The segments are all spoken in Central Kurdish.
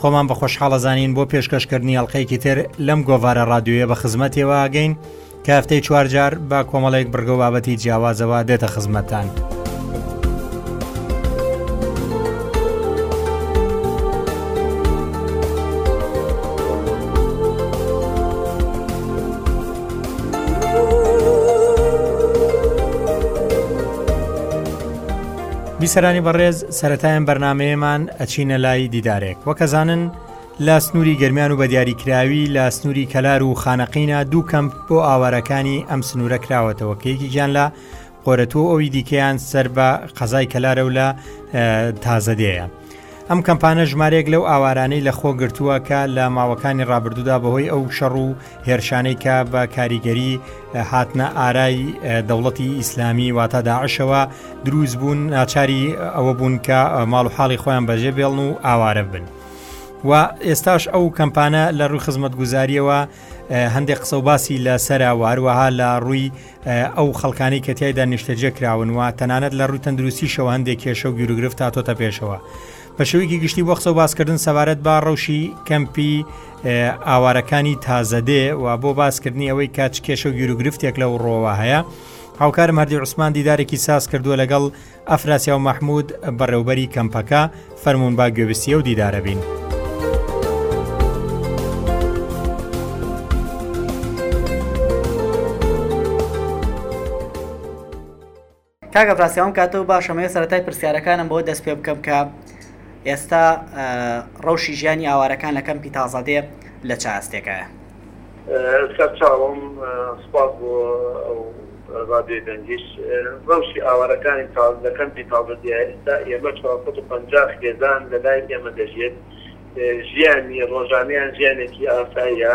خۆمان بە خۆشحاڵە زانین بۆ پێشکەش کردنی ئەڵلقەیەکی تر لەم گۆڤارە ڕادیۆیە بە خزمەتێوە ئاگەین کە هەفتەی چوارجار با کۆمەڵێک بڕگە و بابەتی جیاوازەوە دێتە خزمەتان. بیسەرانی بەڕێز سەرەتای ئەم بەرنامەیەمان ئەچینە لای دیدارێک. وەک ئەزانن لە سنووری گەرمیان و بەدیاریکراوی لە سنووری کەلار و خانەقینا دوو کەمپ بۆ ئاوارەکانی ئەم سنوورە کراوەتەوە کە یەکیان لە قۆرەتوو ئەوی دیکەیان سەر بە قەزای کەلارە و لە تازەدەیە. ئەم کەمپانە ژمارەیەک لەو ئاوارانەی لە خۆ گرتووە کە لە ماوەکانی ڕابردوودا بەهۆی ئەو شەڕ و هێرشانەی کە بە کاریگەری هاتنە ئارای دەوڵەتی ئیسلامی واتە داعشەوە دروست بوون ناچاری ئەوە بوون کە ماڵ و حاڵی خۆیان بەجێ بێڵن و ئاوارە بن. و ئێستاش ئەو کەمپانە لە ڕووی خزمەت گوزاریەوە هەندێک قسە و باسی لە سەراوە هەروەها لە ڕووی ئەو خەڵکانی کە تایدا نیشتەجێ کراون و تەنانەت لە ڕووی تەندروستی شەوە هەندێک کێشە و گیرروگرفت تاتۆتە پێشەوە. بە شێوەیەکی گشتی بۆ قسە و باسکردن سەبارەت بە ڕەوشی کەمپی ئاوارەکانی تازەدێ و بۆ باسکردنی ئەوەی کاچ کێشە و گیروگرفتێک لە وڕۆوە هەیە هاوکارم هەردی عوسمان دیدارێکی ساز کردووە لەگەڵ ئەفراسیا و مححمود بەڕێوبەری کەمپەکە فەرمونون با گوێبستی و دیدارە بین. کاک ئەڤراسی ئەوەم کاتەوە باشە مەوێ سەرەتای پرسیارەکانم بۆ دەست پێ بکەم کە ئێستا ڕەوشی ژیانی ئاوارەکان لە کەمپی تازەدێ لە چ ئاستێکایە سەرچاوم سپاس بۆ ڕادێ دەنگیش ڕەوشی ئاوارەکانی تاز لە کەمپی تازەدێ ئێستا ئێمە 450 خێزان لە لای ئێمە دەژێت ژیانی ڕۆژانیان ژیانێکی ئاساییە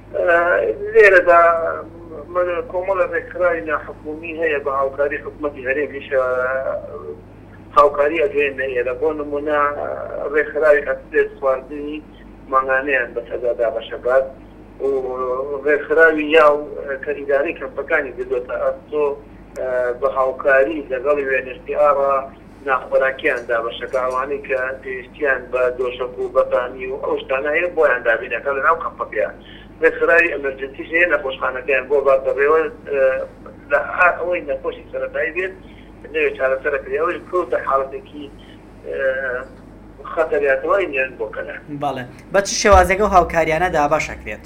لێرەدا کۆمەڵە ڕێکخراوی ناحکومی هەیە بە هاوکاری حکومەتی هەرێمیش هاوکاری ئەدوێن لە ئێرە بۆ نمونە ڕێکخراوی ئەسپێت خواردنی مانگانەیان بەسەدا دابەشەکات و ڕێکخراوی یاو کە ئیدارەی کەمپەکانی گردۆتە ئەستۆ بە هاوکاری لەگەڵی وێنشتی ئاڕا ناخۆراکیان دابەشە کە ئەوانەی کە پێویستیان بە دۆشەک و بەتانی و ئەو شتانە هەیە بۆیان دابینە کە لەناو کەمپەکەیا رێکخراوی ئەمەرجنسیش هەیە نەخۆشخانەکەیان بۆ بات بەڕێوە لە ئەوەی نەخۆشی سەرەتایی بێت لەوێ چارەسەر ئەکرێ ئەوەی کەوتە حاڵەتێکی خەتەریا تەوای نوێن بۆ کەلار. بەڵێ بە چ شێوازێک ئەو هاوکاریانە دابەش ئەکرێت؟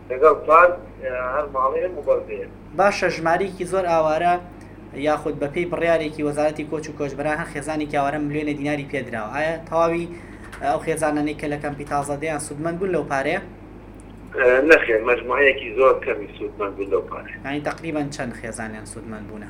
لەگەڵ پار هەر ماڵێ هەموو بەردێ. باشە ژمارەیەکی زۆر ئاوارە یاخود بەپێی بڕیارێکی وەزارەتی کۆچ و کۆچبەران هەر خێزانێکی ئاوارە ملیۆنێ دیناری پێ دراوە ئایا تەواوی ئەو خێزانانەی کە لە کەمپی تازەدەیان سوودمەند بوون لەو پارەیە؟ نەخێر مەجموعەیەکی زۆر کەمی سوودمەند بوون لەو پارەیە. یانی تەقریبەن چەند خێزانیان سوودمەند بوونە؟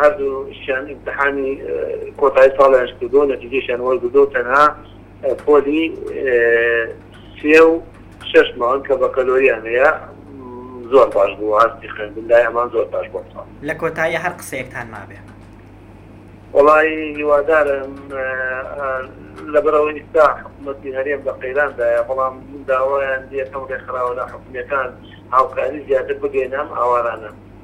هەردوو شیان امتحانی کۆتایی ساڵیان کردو نەتیجەشیان وەرگردو تەنها پۆلی سێ و شش ماون کە بەکەلۆریان هەیە زۆر باش بوو هەستی خوێندن لای ئەمان زۆر باش بۆ ساڵ لە کۆتایی هەر قسەیەکتان مابێ. وەڵای هیوادارم لەبەرئەوە ئیستا حکومەتی هەرێم لە قەیراندایە بەڵام من داوایان لەکەم رێکخراوە ناحکومیەکان هاوکاری زیاتر بگەینە ئەم ئاوارانە.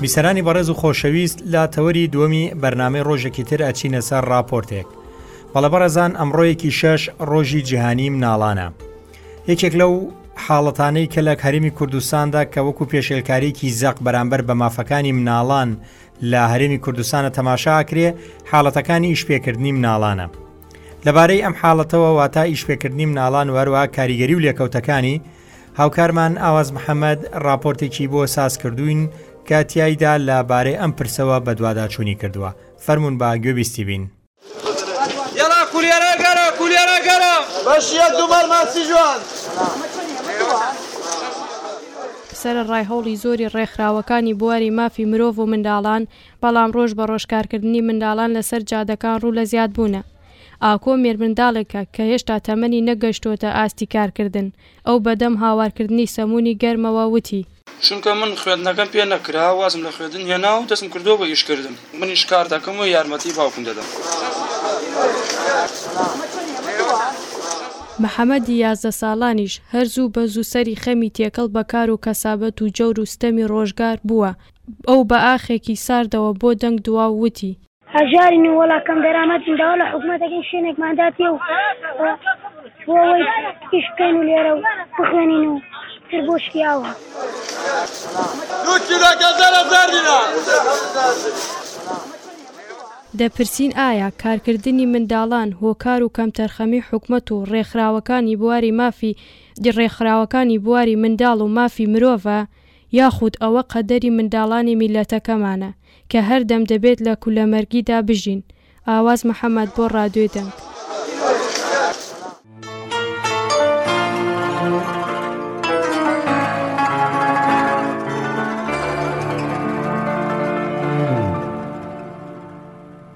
بیسەرانی بەڕێز و خۆشەویست لا تەوەری دووەمی بەرنمەی ڕۆژێکی تر ئەچینە سەر راپۆرتێک بەڵە بەڕێزان ئەمڕۆیەکی شەش ڕۆژی جیهانی مناڵانە یەکێک لەو حاڵەتانەی کە لە هەرمی کوردستاندا کە وەکو پێشێلکاریکی زەق بەرامبەر بە مافەکانی مناڵان لە هەرمی کوردستانە تەماشاکرێ حاڵەتەکانی ئیشپێکردنی مناڵانە لەبارەی ئەم حاڵەتەوە واتا ئیشپێکردنی مناڵان و هەروە کاریگەری و لێکەوتەکانی هاوکارمان ئاواز محەممەد راپۆرتێکی بۆ ساز کردوین کە تایدا لە بارەی ئەم پرسەوە بەدواداچوونی کردووە فەرمونون بە گوێبیستی بین. سەرەڕای هەوڵی زۆری ڕێکخراوەکانی بواری مافی مرۆڤ و منداڵان، بەڵام ڕۆژ بە ڕۆژ کارکردنی منداڵان لەسەر جادەکان ڕوو لە زیادبوونە. ئاکۆ مێرمنداڵێکە کە هێشتا تەمەنی نەگەشتووەتە ئاستی کارکردن، ئەو بەدەم هاوارکردنی سەموونی گەرمەوە وتی. چونکە من خوێندنەکەم پێ نەکرا، وازم لە خوێندن هێنا و دەستم کردووە بە ئیشکردن. منیش کار دەکەم و یارمەتیی باوکم دەدەم. محەمەدی یازدە ساڵانیش هەر زوو بە زوو سەری خەمی تێکەڵ بە کار و کەسابەت و جەور و ستەمی ڕۆژگار بووە، ئەو بە ئاخێکی ساردەوە بۆ دەنگ دوا و وتی. هەژارین و وەڵا کەم دەرامەتین، داوا لە حکومەت دەکەین شوێنێکمان داتێ و بۆ ئەوەی ئیش بکەین و لێرە و بخوێنین و تر بۆ شتی ئاوها. دەپرسین ئایا کارکردنی منداڵان هۆکار و کەمتەرخەمی حکومەت و ڕێکخراوەکانی بواری مافی ڕێکخراوەکانی بواری منداڵ و مافی مرۆڤە؟ یاخود ئەوە قەدەری منداڵانی میللەتەکەمانە کە هەردەم دەبێت لە کولەمەرگیدا بژین. ئاواز محەمەد بۆ ڕادیۆی دەنگ.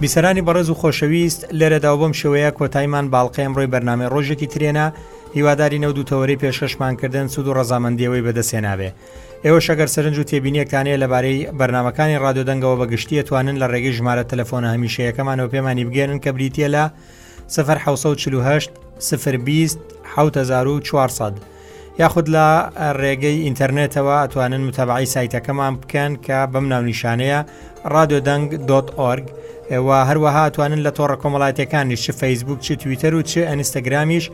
بیسەرانی بەڕێز و خۆشەویست لێرەدا بۆم شێوەیە کۆتایمان باڵقی ئەمڕۆی بەرنامەی ڕۆژێکی ترێنا هیواداری نەود و تەوەری پێشەشمانکردن سود و ڕزامەندیەوەی بەدەسێناوێ ئێوە شەگەر سەرنج و تێبینیەکانەیە لەبارەی بەرنمەکانی ڕادۆدەنگەوە بە گشتیە توانن لە ڕێگەی ژمارە تەلەفۆنە هەمیشەیەەکەمانەوە پێمانی بگەێنن کە بریتە لە سفر 1940 سفر 20 1940. یاخود لە ڕێگەی ئینتەرنێتەوە ئەتوانن متابعی سایتەکەمان بکەن کە بەم ناونیشانەیە ڕادۆ دەنگ دۆتئۆرگ ئێوە هەروەها توانن لە تۆڕە کۆمەڵاتەکانی چ فەیسبوک چ تویتەر و چ ئەنیستەگرامیش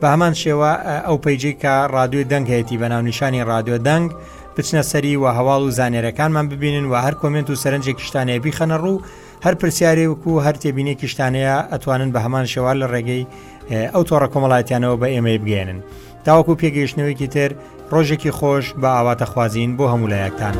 بە هەمان شێوە ئەو پەیجی کە ڕادوێ دەنگهەیەی بە ناونیشانی ڕادۆ دەنگ بچنە سەری و هەواڵ و زانێرەکانمان ببینن و هەر کۆمنت و سەرنجێکیشتانەیە بیخەنە ڕوو هەر پرسیارێک و هەر تێبینێکی شتانەیە ئەتوانن بە هەمان شێوار لە ڕێگەی ئەو تۆڕە کۆمەڵاتیانەوە بە ئێمەی بگەێنن تاوەکو پێگەیشتنەوەیکی تر ڕۆژێکی خۆش بە ئاواتە خوازیین بۆ هەموو لایەکتان.